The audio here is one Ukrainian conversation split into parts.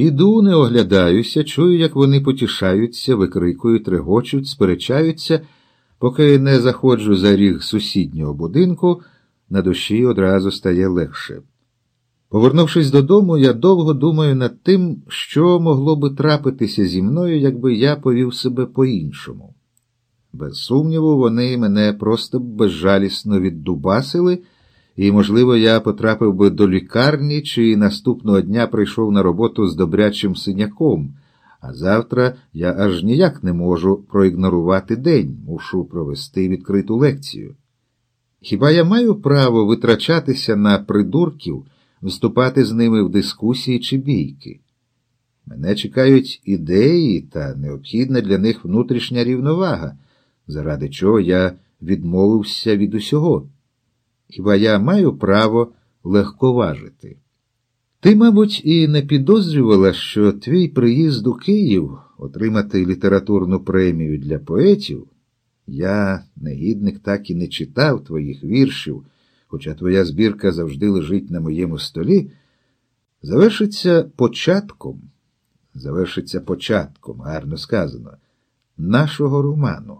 Іду, не оглядаюся, чую, як вони потішаються, викрикують, регочуть, сперечаються, поки не заходжу за ріг сусіднього будинку, на душі одразу стає легше. Повернувшись додому, я довго думаю над тим, що могло би трапитися зі мною, якби я повів себе по-іншому. Без сумніву, вони мене просто безжалісно віддубасили, і, можливо, я потрапив би до лікарні чи наступного дня прийшов на роботу з добрячим синяком, а завтра я аж ніяк не можу проігнорувати день, мушу провести відкриту лекцію. Хіба я маю право витрачатися на придурків, вступати з ними в дискусії чи бійки? Мене чекають ідеї та необхідна для них внутрішня рівновага заради чого я відмовився від усього. Хіба я маю право легковажити? Ти, мабуть, і не підозрювала, що твій приїзд у Київ отримати літературну премію для поетів. Я, негідник, так і не читав твоїх віршів, хоча твоя збірка завжди лежить на моєму столі, завершиться початком, завершиться початком, гарно сказано, нашого роману.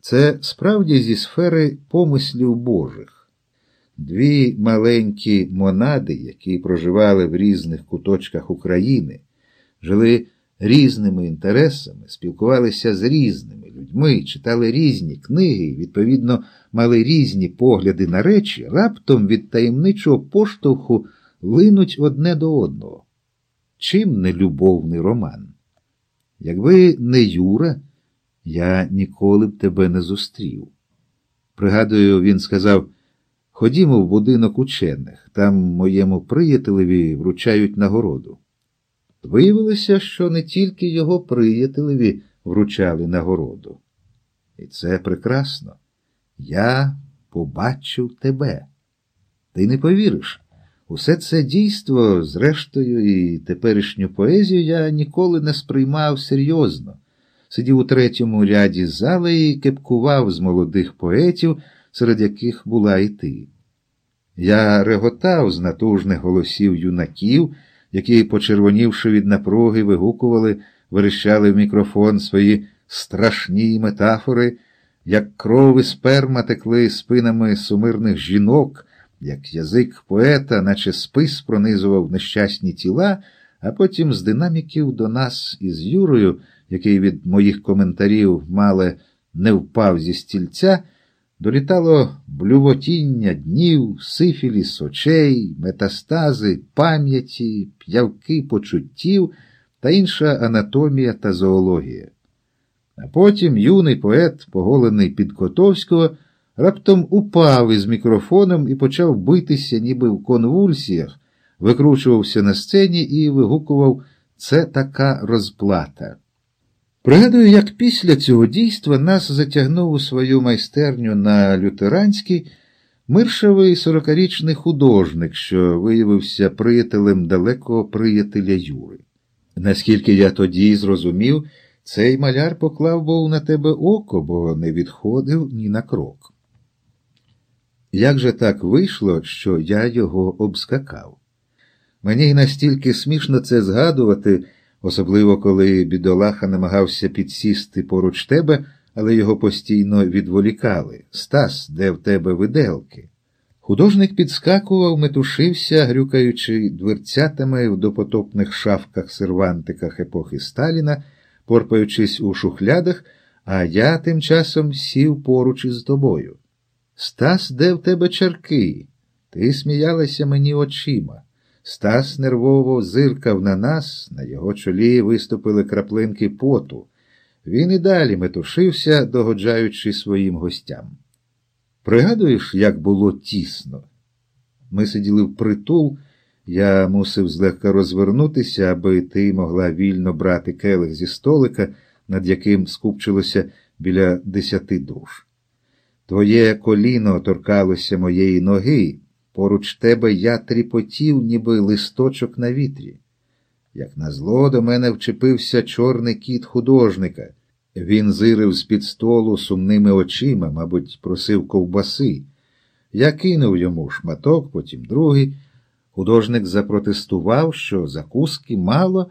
Це справді зі сфери помислів Божих. Дві маленькі монади, які проживали в різних куточках України, жили різними інтересами, спілкувалися з різними людьми, читали різні книги і, відповідно, мали різні погляди на речі, раптом від таємничого поштовху линуть одне до одного. Чим не любовний роман? Якби не Юра я ніколи б тебе не зустрів. Пригадую, він сказав ходімо в будинок учених, там моєму приятелеві вручають нагороду. Виявилося, що не тільки його приятелеві вручали нагороду. І це прекрасно. Я побачив тебе. Ти не повіриш. Усе це дійство, зрештою, і теперішню поезію я ніколи не сприймав серйозно сидів у третьому ряді зали і кепкував з молодих поетів, серед яких була і ти. Я реготав з натужних голосів юнаків, які, почервонівши від напруги, вигукували, верещали в мікрофон свої страшні метафори, як кров і сперма текли спинами сумирних жінок, як язик поета, наче спис пронизував нещасні тіла, а потім з динаміків до нас із Юрою який від моїх коментарів мале не впав зі стільця, долітало блювотіння днів, сифіліс очей, метастази, пам'яті, п'явки почуттів та інша анатомія та зоологія. А потім юний поет, поголений під Котовського, раптом упав із мікрофоном і почав битися, ніби в конвульсіях, викручувався на сцені і вигукував Це така розплата. Пригадую, як після цього дійства нас затягнув у свою майстерню на лютеранській миршевий сорокарічний художник, що виявився приятелем далекого приятеля Юри. Наскільки я тоді зрозумів, цей маляр поклав був на тебе око, бо не відходив ні на крок. Як же так вийшло, що я його обскакав? Мені настільки смішно це згадувати особливо коли бідолаха намагався підсісти поруч тебе, але його постійно відволікали. Стас, де в тебе виделки? Художник підскакував, метушився, грюкаючи дверцятами в допотопних шафках сервантиках епохи Сталіна, порпаючись у шухлядах, а я тим часом сів поруч із тобою. Стас, де в тебе чарки? Ти сміялася мені очима. Стас нервово зиркав на нас, на його чолі виступили краплинки поту. Він і далі метушився, догоджаючи своїм гостям. Пригадуєш, як було тісно? Ми сиділи в притул, я мусив злегка розвернутися, аби ти могла вільно брати келих зі столика, над яким скупчилося біля десяти душ. Твоє коліно торкалося моєї ноги. Поруч тебе я тріпотів, ніби листочок на вітрі. Як назло, до мене вчепився чорний кіт художника. Він зирив з-під столу сумними очима, мабуть, просив ковбаси. Я кинув йому шматок, потім другий. Художник запротестував, що закуски мало,